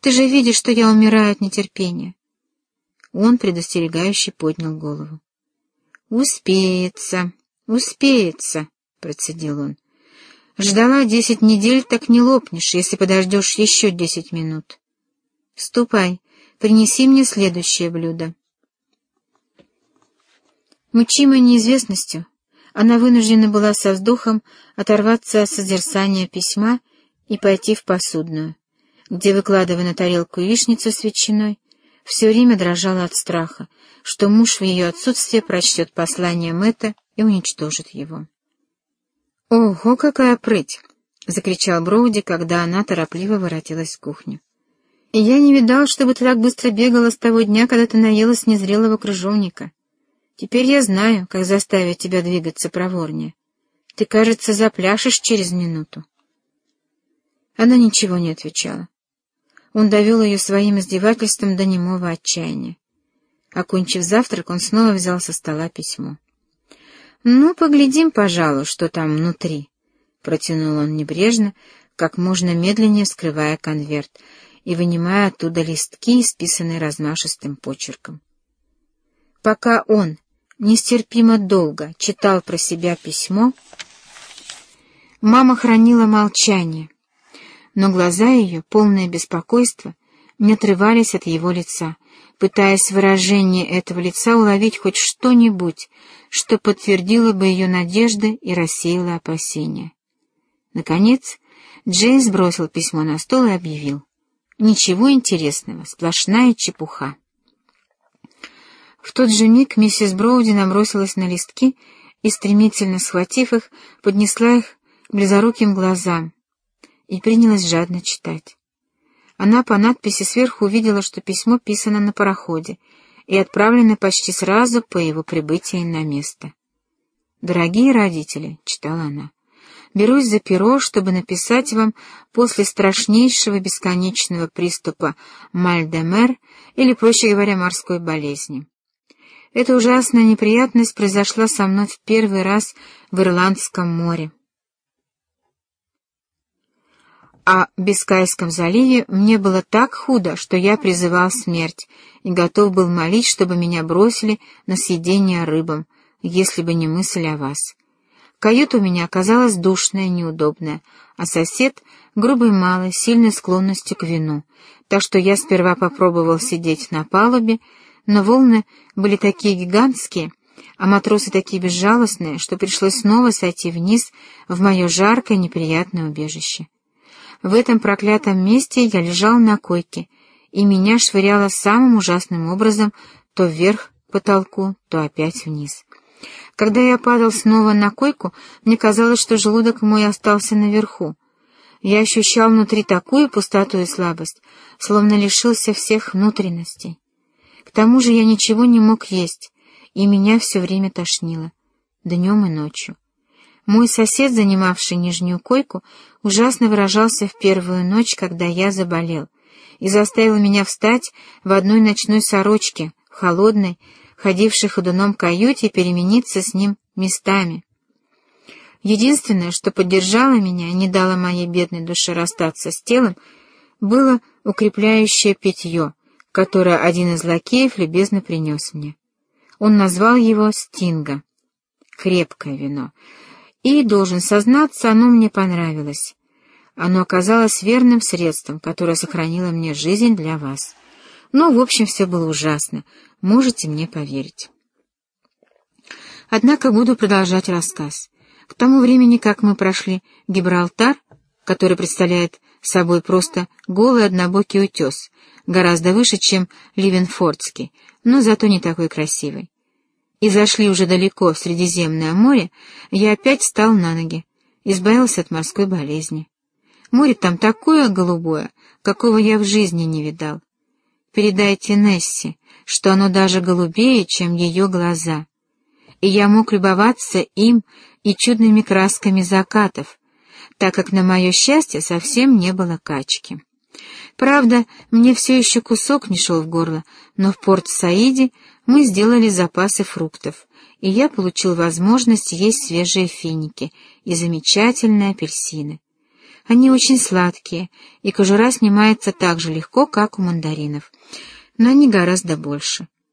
Ты же видишь, что я умираю от нетерпения. Он предостерегающе поднял голову. «Успеется, успеется», — процедил он. «Ждала десять недель, так не лопнешь, если подождешь еще десять минут. Ступай, принеси мне следующее блюдо». Мучимая неизвестностью, она вынуждена была со вздохом оторваться от созерцания письма и пойти в посудную, где, выкладывая на тарелку яичницу с ветчиной, все время дрожала от страха, что муж в ее отсутствие прочтет послание Мэтта и уничтожит его. «Ого, какая прыть!» — закричал Броуди, когда она торопливо воротилась в кухню. «Я не видал, чтобы ты так быстро бегала с того дня, когда ты наелась незрелого крыжовника. Теперь я знаю, как заставить тебя двигаться проворнее. Ты, кажется, запляшешь через минуту». Она ничего не отвечала. Он довел ее своим издевательством до немого отчаяния. Окончив завтрак, он снова взял со стола письмо. «Ну, поглядим, пожалуй, что там внутри», — протянул он небрежно, как можно медленнее вскрывая конверт и вынимая оттуда листки, исписанные размашистым почерком. Пока он нестерпимо долго читал про себя письмо, мама хранила молчание — но глаза ее, полные беспокойства, не отрывались от его лица, пытаясь выражение этого лица уловить хоть что-нибудь, что подтвердило бы ее надежды и рассеяло опасения. Наконец, Джейс бросил письмо на стол и объявил. «Ничего интересного, сплошная чепуха». В тот же миг миссис Броуди набросилась на листки и, стремительно схватив их, поднесла их близоруким глазам, и принялась жадно читать. Она по надписи сверху увидела, что письмо писано на пароходе и отправлено почти сразу по его прибытии на место. «Дорогие родители», — читала она, — «берусь за перо, чтобы написать вам после страшнейшего бесконечного приступа мальдемер или, проще говоря, морской болезни. Эта ужасная неприятность произошла со мной в первый раз в Ирландском море. А в Бискайском заливе мне было так худо, что я призывал смерть и готов был молить, чтобы меня бросили на съедение рыбам, если бы не мысль о вас. Каюта у меня оказалась душная, неудобная, а сосед — грубый малый, сильной склонностью к вину, так что я сперва попробовал сидеть на палубе, но волны были такие гигантские, а матросы такие безжалостные, что пришлось снова сойти вниз в мое жаркое неприятное убежище. В этом проклятом месте я лежал на койке, и меня швыряло самым ужасным образом то вверх к потолку, то опять вниз. Когда я падал снова на койку, мне казалось, что желудок мой остался наверху. Я ощущал внутри такую пустоту и слабость, словно лишился всех внутренностей. К тому же я ничего не мог есть, и меня все время тошнило, днем и ночью. Мой сосед, занимавший нижнюю койку, ужасно выражался в первую ночь, когда я заболел, и заставил меня встать в одной ночной сорочке, холодной, ходившей ходуном каюте, и перемениться с ним местами. Единственное, что поддержало меня и не дало моей бедной душе расстаться с телом, было укрепляющее питье, которое один из лакеев любезно принес мне. Он назвал его «Стинга» — крепкое вино — и, должен сознаться, оно мне понравилось. Оно оказалось верным средством, которое сохранило мне жизнь для вас. Но, в общем, все было ужасно. Можете мне поверить. Однако буду продолжать рассказ. К тому времени, как мы прошли Гибралтар, который представляет собой просто голый однобокий утес, гораздо выше, чем Ливенфордский, но зато не такой красивый, и зашли уже далеко в Средиземное море, я опять встал на ноги, избавился от морской болезни. Море там такое голубое, какого я в жизни не видал. Передайте Несси, что оно даже голубее, чем ее глаза. И я мог любоваться им и чудными красками закатов, так как на мое счастье совсем не было качки. Правда, мне все еще кусок не шел в горло, но в Порт-Саиде мы сделали запасы фруктов, и я получил возможность есть свежие финики и замечательные апельсины. Они очень сладкие, и кожура снимается так же легко, как у мандаринов, но они гораздо больше.